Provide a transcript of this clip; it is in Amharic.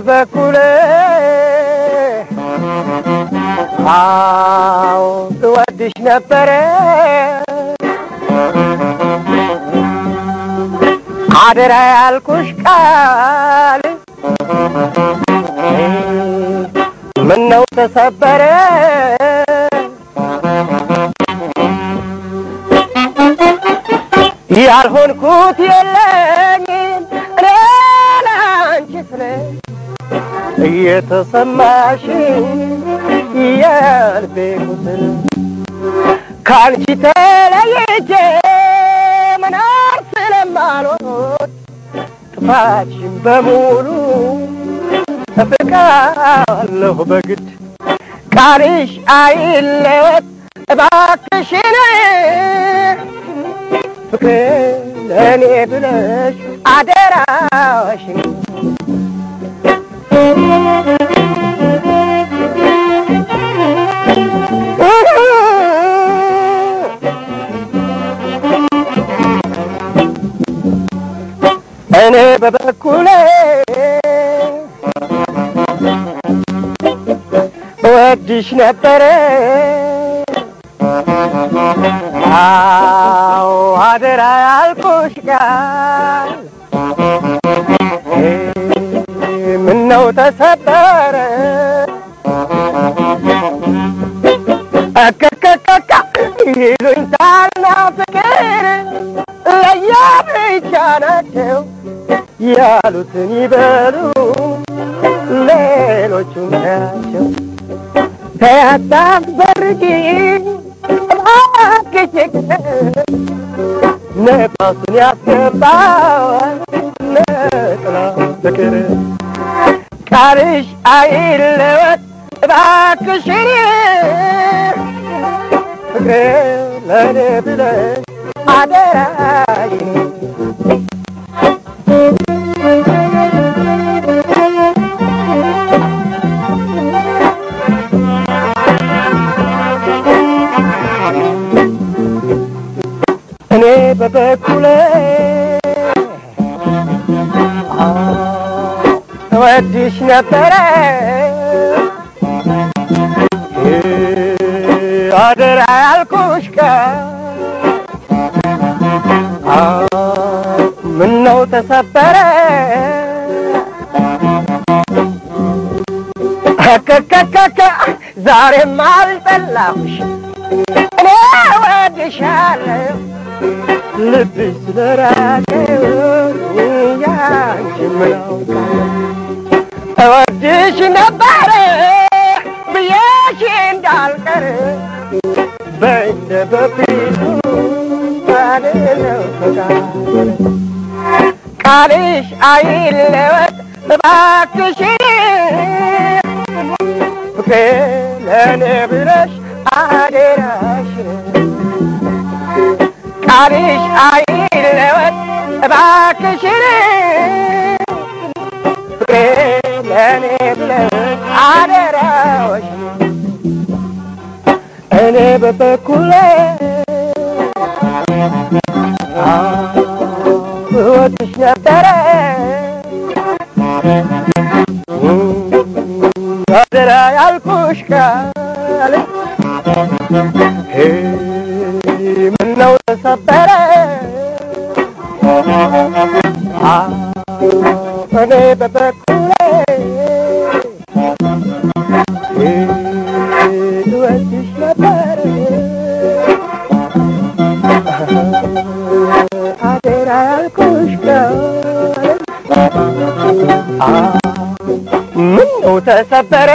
በበኩሌ አዎ እወድሽ ነበረ። አደራ ያልኩሽ ቃል ምነው ተሰበረ? ያልሆንኩት የለኝም እየተሰማሽ የልቤ ቁስል ከአንቺ ተለይቼ መኖር ስለማልወድ ጥፋትሽን በሙሉ እፍቃለሁ በግድ። ቃልሽ አይለወጥ እባክሽን ፍቅሬ ለእኔ ብለሽ አደራሽን እኔ በበኩሌ እወድሽ ነበረ። አዎ አደራ ያልኩሽ ቃል ምነው ተሰበረ። እከከከካ ይሉኝታና ፍቅር ለያ ብቻ ናቸው ያሉትን ይበሉ ሌሎቹም ናቸው። ተያታበርጊ እባክሽ ነፋሱን ያስገባዋል ነጥላ ፍቅር ቃልሽ አይለወጥ እባክሽን ፍቅሬ ለእኔ ብለሽ አደራሽን እኔ በበኩሌ እወድሽ ነበረ። አደራ ያልኩሽ ምነው ተሰበረ? ከከከከ ዛሬም አልጠላሁሽ። እኔ እወድሻለሁ ልብሽ ስለራቀው ያንቺ ምናውቃለሁ እወድሽ ነበረ ብዬሽ እንዳልቀር በእንደ በፊቱ ባልለው ቃልሽ አይለወጥ እባክሽን ፍቅሬ ለእኔ ብለሽ አደራሽን ቃልሽ አይለወጥ እባክሽን ብለሽ አደራሽ እኔ በበኩሌ እወድሽ ነበረ። አደራ ያልኩሽ ቃል ምነው ተሰበረ? እኔ በበኩሌ ምነው ተሰበረ